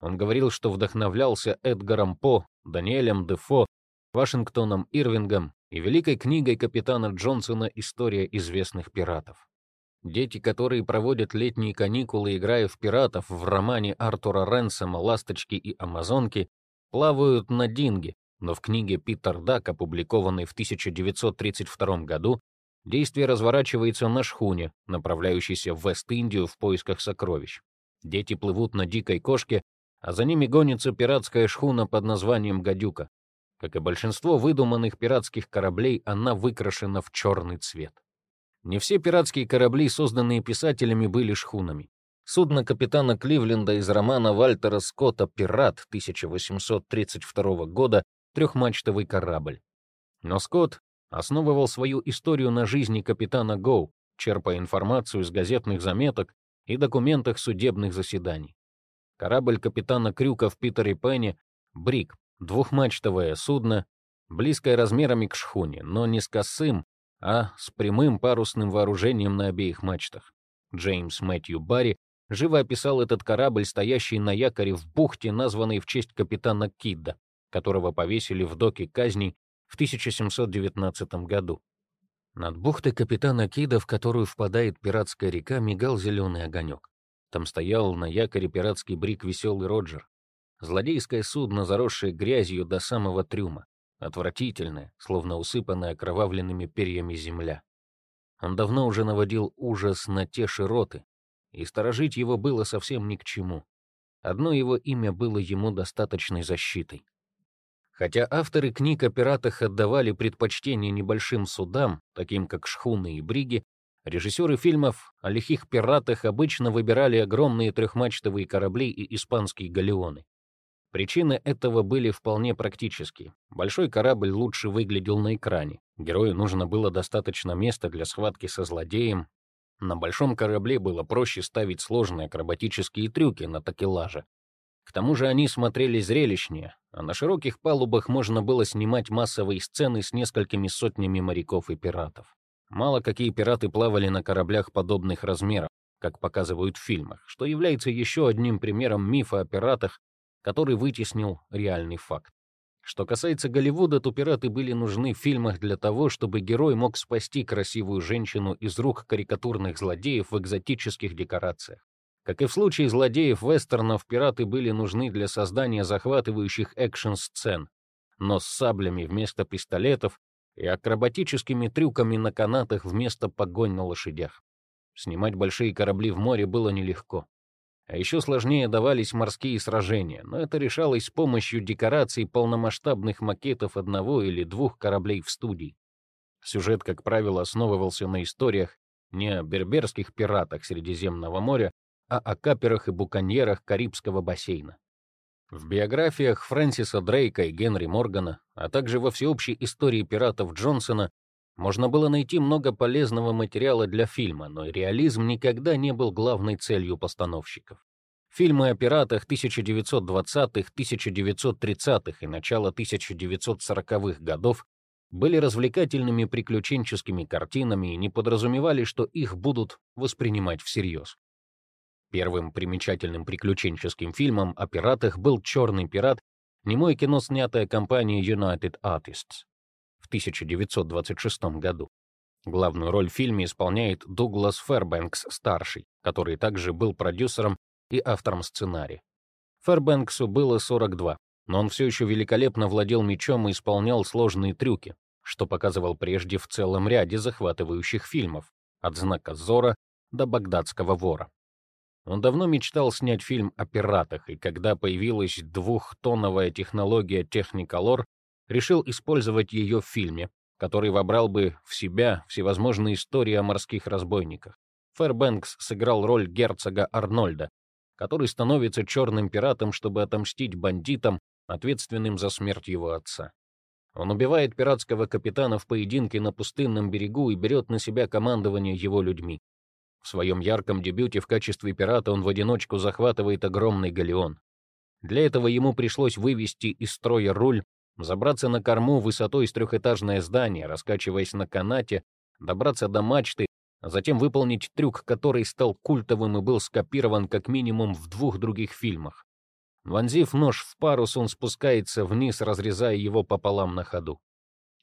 Он говорил, что вдохновлялся Эдгаром По, Даниэлем Дефо, Вашингтоном Ирвингом и великой книгой капитана Джонсона «История известных пиратов». Дети, которые проводят летние каникулы, играя в пиратов в романе Артура Ренсома «Ласточки и амазонки», плавают на динге, но в книге Питер Дак, опубликованной в 1932 году, действие разворачивается на шхуне, направляющейся в Вест-Индию в поисках сокровищ. Дети плывут на дикой кошке, а за ними гонится пиратская шхуна под названием «Гадюка». Как и большинство выдуманных пиратских кораблей, она выкрашена в черный цвет. Не все пиратские корабли, созданные писателями, были шхунами. Судно капитана Кливленда из романа Вальтера Скотта «Пират» 1832 года — трехмачтовый корабль. Но Скотт основывал свою историю на жизни капитана Гоу, черпая информацию из газетных заметок и документах судебных заседаний. Корабль капитана Крюка в Питере Пенне — «Брик», двухмачтовое судно, близкое размерами к шхуне, но не с косым, а с прямым парусным вооружением на обеих мачтах. Джеймс Мэтью Барри живо описал этот корабль, стоящий на якоре в бухте, названной в честь капитана Кидда, которого повесили в доке казней в 1719 году. Над бухтой капитана Кида, в которую впадает пиратская река, мигал зеленый огонек. Там стоял на якоре пиратский брик «Веселый Роджер». Злодейское судно, заросшее грязью до самого трюма. Отвратительное, словно усыпанное окровавленными перьями земля. Он давно уже наводил ужас на те широты, и сторожить его было совсем ни к чему. Одно его имя было ему достаточной защитой. Хотя авторы книг о пиратах отдавали предпочтение небольшим судам, таким как шхуны и бриги, Режиссеры фильмов о лихих пиратах обычно выбирали огромные трехмачтовые корабли и испанские галеоны. Причины этого были вполне практические. Большой корабль лучше выглядел на экране. Герою нужно было достаточно места для схватки со злодеем. На большом корабле было проще ставить сложные акробатические трюки на такелаже. К тому же они смотрелись зрелищнее, а на широких палубах можно было снимать массовые сцены с несколькими сотнями моряков и пиратов. Мало какие пираты плавали на кораблях подобных размеров, как показывают в фильмах, что является еще одним примером мифа о пиратах, который вытеснил реальный факт. Что касается Голливуда, то пираты были нужны в фильмах для того, чтобы герой мог спасти красивую женщину из рук карикатурных злодеев в экзотических декорациях. Как и в случае злодеев вестернов, пираты были нужны для создания захватывающих экшн-сцен, но с саблями вместо пистолетов и акробатическими трюками на канатах вместо погонь на лошадях. Снимать большие корабли в море было нелегко. А еще сложнее давались морские сражения, но это решалось с помощью декораций полномасштабных макетов одного или двух кораблей в студии. Сюжет, как правило, основывался на историях не о берберских пиратах Средиземного моря, а о каперах и буконьерах Карибского бассейна. В биографиях Фрэнсиса Дрейка и Генри Моргана, а также во всеобщей истории пиратов Джонсона можно было найти много полезного материала для фильма, но реализм никогда не был главной целью постановщиков. Фильмы о пиратах 1920-х, 1930-х и начала 1940-х годов были развлекательными приключенческими картинами и не подразумевали, что их будут воспринимать всерьез. Первым примечательным приключенческим фильмом о пиратах был «Черный пират», немое кино, снятое компанией United Artists в 1926 году. Главную роль в фильме исполняет Дуглас Фэрбэнкс-старший, который также был продюсером и автором сценария. Фэрбэнксу было 42, но он все еще великолепно владел мечом и исполнял сложные трюки, что показывал прежде в целом ряде захватывающих фильмов, от «Знака Зора» до «Багдадского вора». Он давно мечтал снять фильм о пиратах, и когда появилась двухтоновая технология Technicolor, решил использовать ее в фильме, который вобрал бы в себя всевозможные истории о морских разбойниках. Фэрбэнкс сыграл роль герцога Арнольда, который становится черным пиратом, чтобы отомстить бандитам, ответственным за смерть его отца. Он убивает пиратского капитана в поединке на пустынном берегу и берет на себя командование его людьми. В своем ярком дебюте в качестве пирата он в одиночку захватывает огромный галеон. Для этого ему пришлось вывести из строя руль, забраться на корму высотой с трехэтажное здание, раскачиваясь на канате, добраться до мачты, а затем выполнить трюк, который стал культовым и был скопирован как минимум в двух других фильмах. Вонзив нож в парус, он спускается вниз, разрезая его пополам на ходу.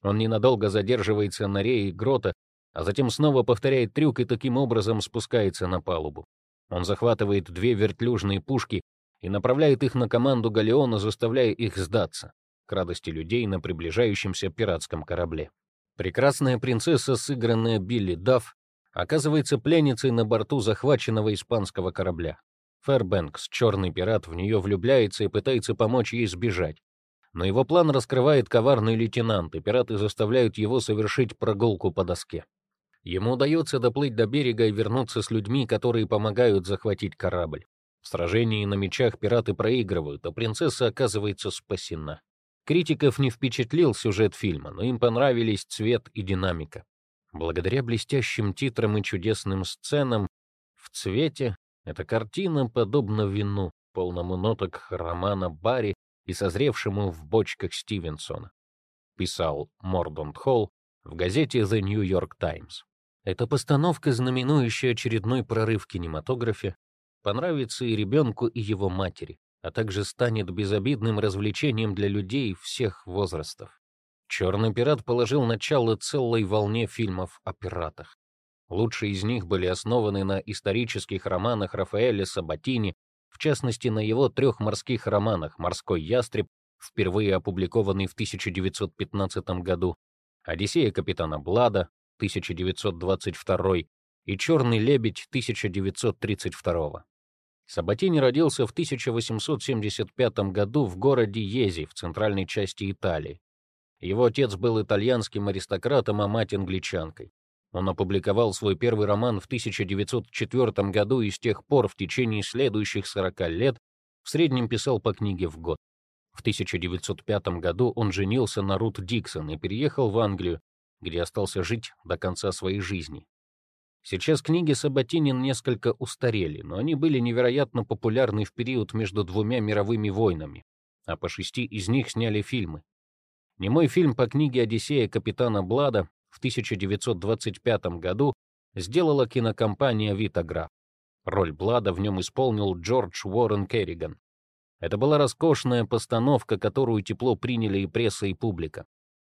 Он ненадолго задерживается на рее грота, а затем снова повторяет трюк и таким образом спускается на палубу. Он захватывает две вертлюжные пушки и направляет их на команду Галеона, заставляя их сдаться, к радости людей на приближающемся пиратском корабле. Прекрасная принцесса, сыгранная Билли Дафф, оказывается пленницей на борту захваченного испанского корабля. Фэрбэнкс, черный пират, в нее влюбляется и пытается помочь ей сбежать. Но его план раскрывает коварный лейтенант, и пираты заставляют его совершить прогулку по доске. Ему удается доплыть до берега и вернуться с людьми, которые помогают захватить корабль. В сражении на мечах пираты проигрывают, а принцесса оказывается спасена. Критиков не впечатлил сюжет фильма, но им понравились цвет и динамика. Благодаря блестящим титрам и чудесным сценам в цвете эта картина подобна вину, полному ноток романа Барри и созревшему в бочках Стивенсона, писал Мордонт Холл в газете The New York Times. Эта постановка, знаменующая очередной прорыв в кинематографе, понравится и ребенку, и его матери, а также станет безобидным развлечением для людей всех возрастов. «Черный пират» положил начало целой волне фильмов о пиратах. Лучшие из них были основаны на исторических романах Рафаэля Сабатини, в частности, на его трех морских романах «Морской ястреб», впервые опубликованный в 1915 году, «Одиссея капитана Блада» 1922 и «Черный лебедь» 1932. Сабатини родился в 1875 году в городе Ези в центральной части Италии. Его отец был итальянским аристократом, а мать англичанкой. Он опубликовал свой первый роман в 1904 году и с тех пор в течение следующих 40 лет в среднем писал по книге в год. В 1905 году он женился на Рут Диксон и переехал в Англию, где остался жить до конца своей жизни. Сейчас книги Сабатинин несколько устарели, но они были невероятно популярны в период между двумя мировыми войнами, а по шести из них сняли фильмы. Немой фильм по книге «Одиссея капитана Блада» в 1925 году сделала кинокомпания «Витаграф». Роль Блада в нем исполнил Джордж Уоррен Керриган. Это была роскошная постановка, которую тепло приняли и пресса, и публика.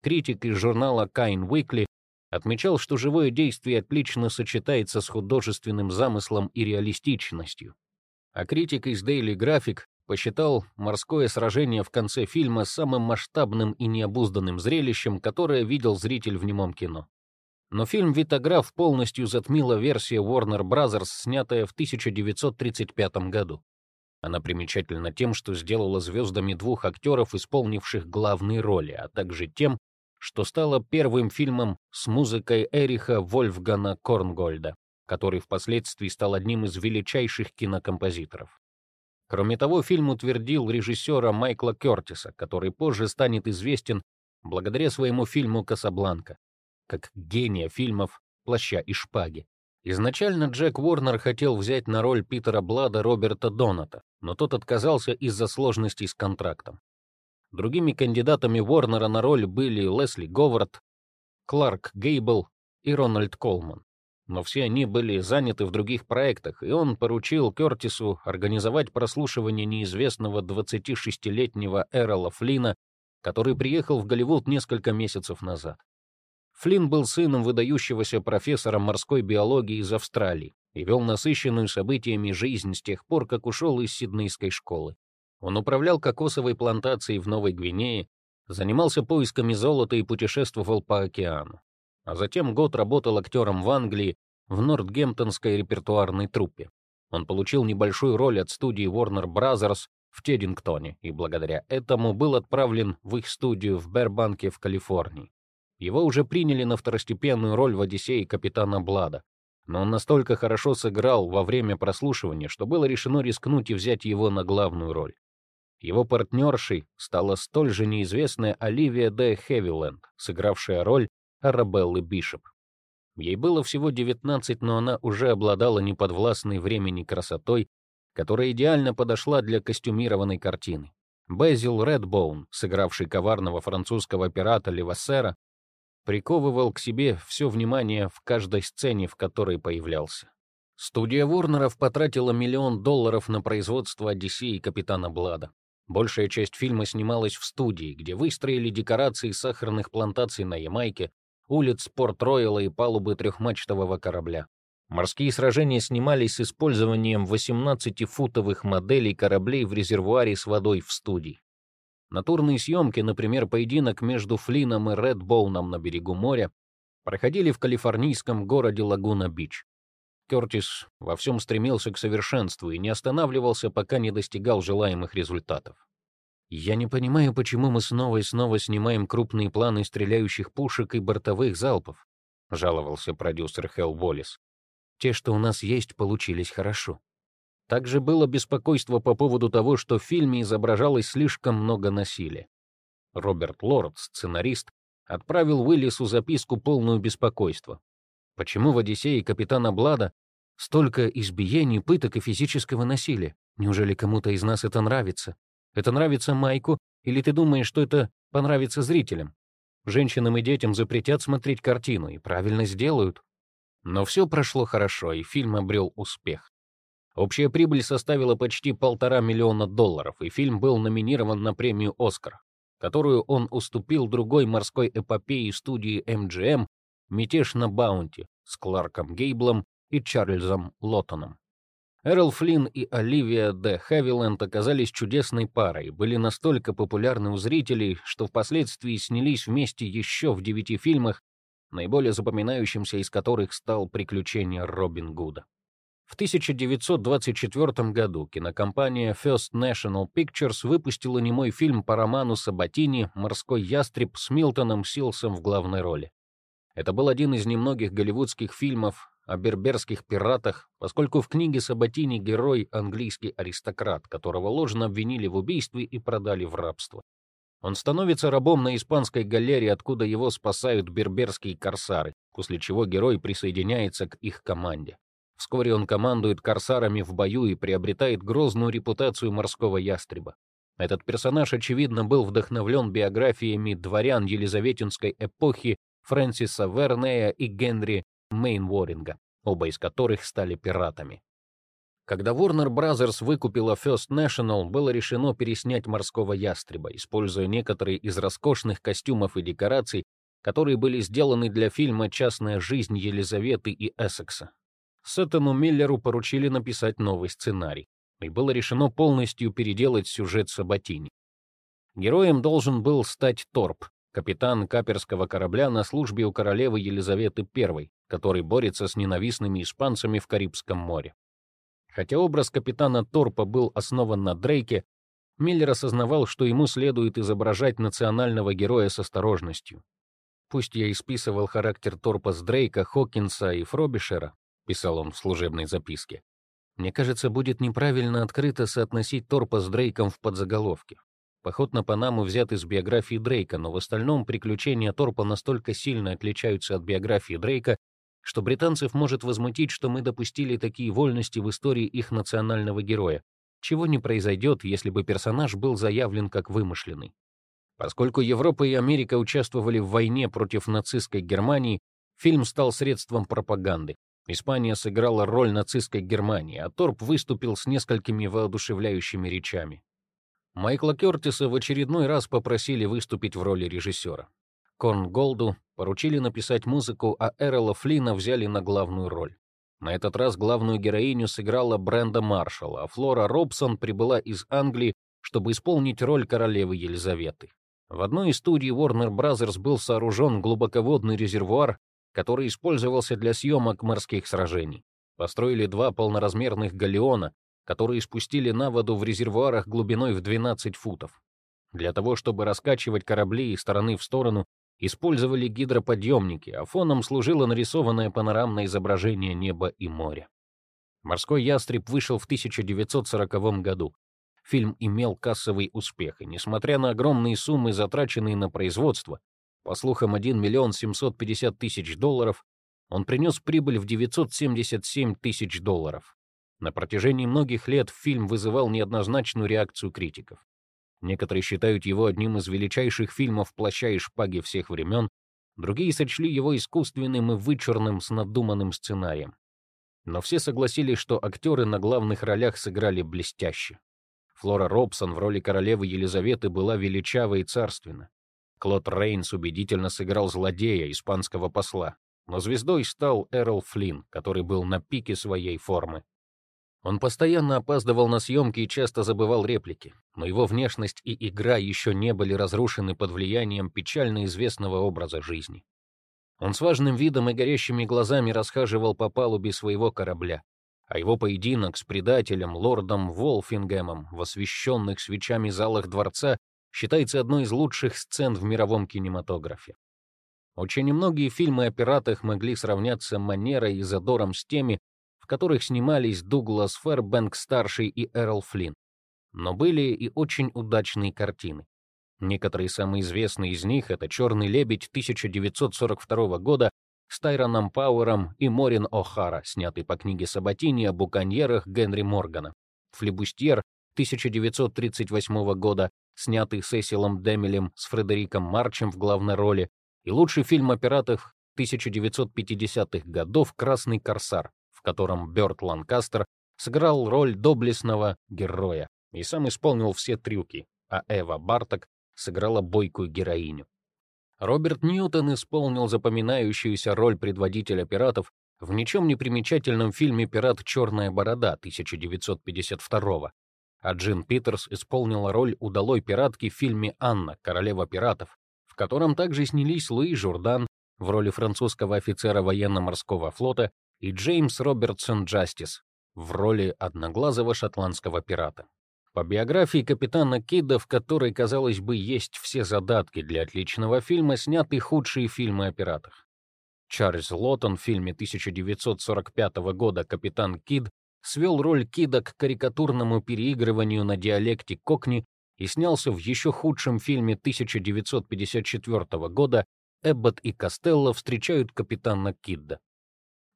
Критик из журнала Кайн Уикли отмечал, что живое действие отлично сочетается с художественным замыслом и реалистичностью. А критик из Daily Graphic посчитал морское сражение в конце фильма самым масштабным и необузданным зрелищем, которое видел зритель в немом кино. Но фильм «Витограф» полностью затмила версия Warner Bros., снятая в 1935 году. Она примечательна тем, что сделала звездами двух актеров, исполнивших главные роли, а также тем, что стала первым фильмом с музыкой Эриха Вольфгана Корнгольда, который впоследствии стал одним из величайших кинокомпозиторов. Кроме того, фильм утвердил режиссера Майкла Кертиса, который позже станет известен благодаря своему фильму «Касабланка», как гения фильмов «Плаща и шпаги». Изначально Джек Уорнер хотел взять на роль Питера Блада Роберта Доната, но тот отказался из-за сложностей с контрактом. Другими кандидатами Уорнера на роль были Лесли Говард, Кларк Гейбл и Рональд Колман но все они были заняты в других проектах, и он поручил Кертису организовать прослушивание неизвестного 26-летнего Эрола Флина, который приехал в Голливуд несколько месяцев назад. Флинн был сыном выдающегося профессора морской биологии из Австралии и вел насыщенную событиями жизнь с тех пор, как ушел из Сиднейской школы. Он управлял кокосовой плантацией в Новой Гвинее, занимался поисками золота и путешествовал по океану а затем год работал актером в Англии в Нортгемптонской репертуарной труппе. Он получил небольшую роль от студии Warner Bros. в Теддингтоне и благодаря этому был отправлен в их студию в Бербанке в Калифорнии. Его уже приняли на второстепенную роль в «Одиссее» капитана Блада, но он настолько хорошо сыграл во время прослушивания, что было решено рискнуть и взять его на главную роль. Его партнершей стала столь же неизвестная Оливия Д. Хевиленд, сыгравшая роль Арабеллы Бишоп. Ей было всего 19, но она уже обладала неподвластной времени красотой, которая идеально подошла для костюмированной картины. Безил Редбоун, сыгравший коварного французского пирата Левассера, приковывал к себе все внимание в каждой сцене, в которой появлялся. Студия Ворнеров потратила миллион долларов на производство «Одиссеи» и «Капитана Блада». Большая часть фильма снималась в студии, где выстроили декорации сахарных плантаций на Ямайке, улиц Порт-Ройла и палубы трехмачтового корабля. Морские сражения снимались с использованием 18-футовых моделей кораблей в резервуаре с водой в студии. Натурные съемки, например, поединок между Флином и Редбоуном на берегу моря, проходили в калифорнийском городе Лагуна-Бич. Кертис во всем стремился к совершенству и не останавливался, пока не достигал желаемых результатов. «Я не понимаю, почему мы снова и снова снимаем крупные планы стреляющих пушек и бортовых залпов», — жаловался продюсер Хелл Воллес. «Те, что у нас есть, получились хорошо». Также было беспокойство по поводу того, что в фильме изображалось слишком много насилия. Роберт Лорд, сценарист, отправил Уиллису записку полную беспокойства. Почему в «Одиссее» капитана Блада столько избиений, пыток и физического насилия? Неужели кому-то из нас это нравится? Это нравится Майку, или ты думаешь, что это понравится зрителям? Женщинам и детям запретят смотреть картину, и правильно сделают. Но все прошло хорошо, и фильм обрел успех. Общая прибыль составила почти полтора миллиона долларов, и фильм был номинирован на премию «Оскар», которую он уступил другой морской эпопеи студии MGM «Мятеж на Баунти» с Кларком Гейблом и Чарльзом Лоттоном. Эрл Флинн и Оливия Д. Хевиленд оказались чудесной парой, были настолько популярны у зрителей, что впоследствии снялись вместе еще в девяти фильмах, наиболее запоминающимся из которых стал «Приключения Робин Гуда». В 1924 году кинокомпания First National Pictures выпустила немой фильм по роману Сабатини «Морской ястреб» с Милтоном Силсом в главной роли. Это был один из немногих голливудских фильмов о берберских пиратах, поскольку в книге Сабатини герой английский аристократ, которого ложно обвинили в убийстве и продали в рабство. Он становится рабом на испанской галере, откуда его спасают берберские корсары, после чего герой присоединяется к их команде. Вскоре он командует корсарами в бою и приобретает грозную репутацию морского ястреба. Этот персонаж, очевидно, был вдохновлен биографиями дворян Елизаветинской эпохи Фрэнсиса Вернея и Генри Мейнворинга, оба из которых стали пиратами. Когда Warner Bros. выкупила First National, было решено переснять морского ястреба, используя некоторые из роскошных костюмов и декораций, которые были сделаны для фильма «Частная жизнь Елизаветы и Эссекса». Сеттону Миллеру поручили написать новый сценарий, и было решено полностью переделать сюжет Саботини. Героем должен был стать Торп, капитан каперского корабля на службе у королевы Елизаветы I, который борется с ненавистными испанцами в Карибском море. Хотя образ капитана Торпа был основан на Дрейке, Миллер осознавал, что ему следует изображать национального героя с осторожностью. «Пусть я исписывал характер Торпа с Дрейка, Хокинса и Фробишера», — писал он в служебной записке, «мне кажется, будет неправильно открыто соотносить Торпа с Дрейком в подзаголовке. Поход на Панаму взят из биографии Дрейка, но в остальном приключения Торпа настолько сильно отличаются от биографии Дрейка, что британцев может возмутить, что мы допустили такие вольности в истории их национального героя, чего не произойдет, если бы персонаж был заявлен как вымышленный. Поскольку Европа и Америка участвовали в войне против нацистской Германии, фильм стал средством пропаганды. Испания сыграла роль нацистской Германии, а Торп выступил с несколькими воодушевляющими речами. Майкла Кертиса в очередной раз попросили выступить в роли режиссера. Корн Голду поручили написать музыку, а Эрола Флина взяли на главную роль. На этот раз главную героиню сыграла Бренда Маршалл, а Флора Робсон прибыла из Англии, чтобы исполнить роль королевы Елизаветы. В одной из студий Warner Bros. был сооружен глубоководный резервуар, который использовался для съемок морских сражений. Построили два полноразмерных галеона, которые спустили на воду в резервуарах глубиной в 12 футов. Для того, чтобы раскачивать корабли из стороны в сторону, использовали гидроподъемники, а фоном служило нарисованное панорамное изображение неба и моря. «Морской ястреб» вышел в 1940 году. Фильм имел кассовый успех, и, несмотря на огромные суммы, затраченные на производство, по слухам, 1 миллион 750 тысяч долларов, он принес прибыль в 977 тысяч долларов. На протяжении многих лет фильм вызывал неоднозначную реакцию критиков. Некоторые считают его одним из величайших фильмов «Плаща и шпаги» всех времен, другие сочли его искусственным и вычурным с надуманным сценарием. Но все согласились, что актеры на главных ролях сыграли блестяще. Флора Робсон в роли королевы Елизаветы была величава и царственна. Клод Рейнс убедительно сыграл злодея, испанского посла. Но звездой стал Эрл Флинн, который был на пике своей формы. Он постоянно опаздывал на съемки и часто забывал реплики, но его внешность и игра еще не были разрушены под влиянием печально известного образа жизни. Он с важным видом и горящими глазами расхаживал по палубе своего корабля, а его поединок с предателем, лордом Волфингемом, в освещенных свечами залах дворца, считается одной из лучших сцен в мировом кинематографе. Очень немногие фильмы о пиратах могли сравняться манерой и задором с теми, которых снимались Дуглас Фэрбэнк-старший и Эрл Флинн. Но были и очень удачные картины. Некоторые самые известные из них — это «Черный лебедь» 1942 года с Тайроном Пауэром и Морин О'Хара, снятый по книге Сабатини о буконьерах Генри Моргана, «Флебустьер» 1938 года, снятый Сесилом Демилем с Фредериком Марчем в главной роли, и лучший фильм о пиратах 1950-х годов «Красный корсар» в котором Бёрд Ланкастер сыграл роль доблестного героя и сам исполнил все трюки, а Эва Барток сыграла бойкую героиню. Роберт Ньютон исполнил запоминающуюся роль предводителя пиратов в ничем не примечательном фильме «Пират Черная борода» 1952 а Джин Питерс исполнила роль удалой пиратки в фильме «Анна. Королева пиратов», в котором также снялись Луи Журдан в роли французского офицера военно-морского флота и Джеймс Робертсон Джастис в роли одноглазого шотландского пирата. По биографии капитана Кида, в которой, казалось бы, есть все задатки для отличного фильма, сняты худшие фильмы о пиратах. Чарльз Лоттон в фильме 1945 года «Капитан Кид» свел роль Кида к карикатурному переигрыванию на диалекте Кокни и снялся в еще худшем фильме 1954 года «Эббот и Костелло встречают капитана Кидда».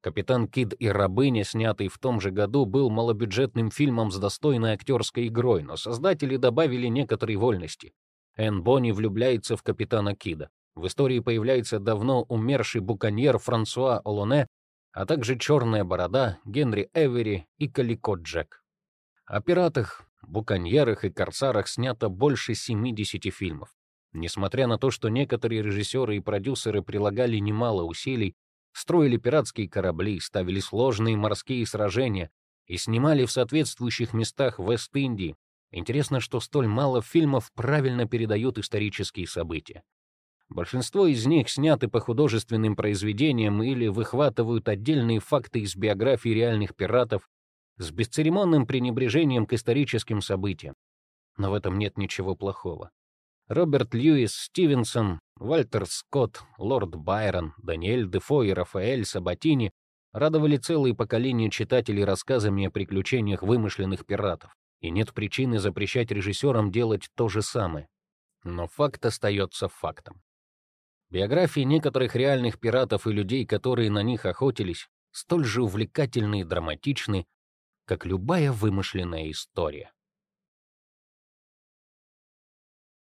«Капитан Кид и рабыня», снятый в том же году, был малобюджетным фильмом с достойной актерской игрой, но создатели добавили некоторые вольности. Энн Бонни влюбляется в капитана Кида. В истории появляется давно умерший буконьер Франсуа Олоне, а также Черная Борода, Генри Эвери и Калико Джек. О пиратах, буконьерах и корсарах снято больше 70 фильмов. Несмотря на то, что некоторые режиссеры и продюсеры прилагали немало усилий, строили пиратские корабли, ставили сложные морские сражения и снимали в соответствующих местах Вест-Индии. Интересно, что столь мало фильмов правильно передают исторические события. Большинство из них сняты по художественным произведениям или выхватывают отдельные факты из биографий реальных пиратов с бесцеремонным пренебрежением к историческим событиям. Но в этом нет ничего плохого. Роберт Льюис Стивенсон, Вальтер Скотт, лорд Байрон, Даниэль Дефо и Рафаэль Сабатини радовали целые поколения читателей рассказами о приключениях вымышленных пиратов, и нет причины запрещать режиссерам делать то же самое. Но факт остается фактом. Биографии некоторых реальных пиратов и людей, которые на них охотились, столь же увлекательны и драматичны, как любая вымышленная история.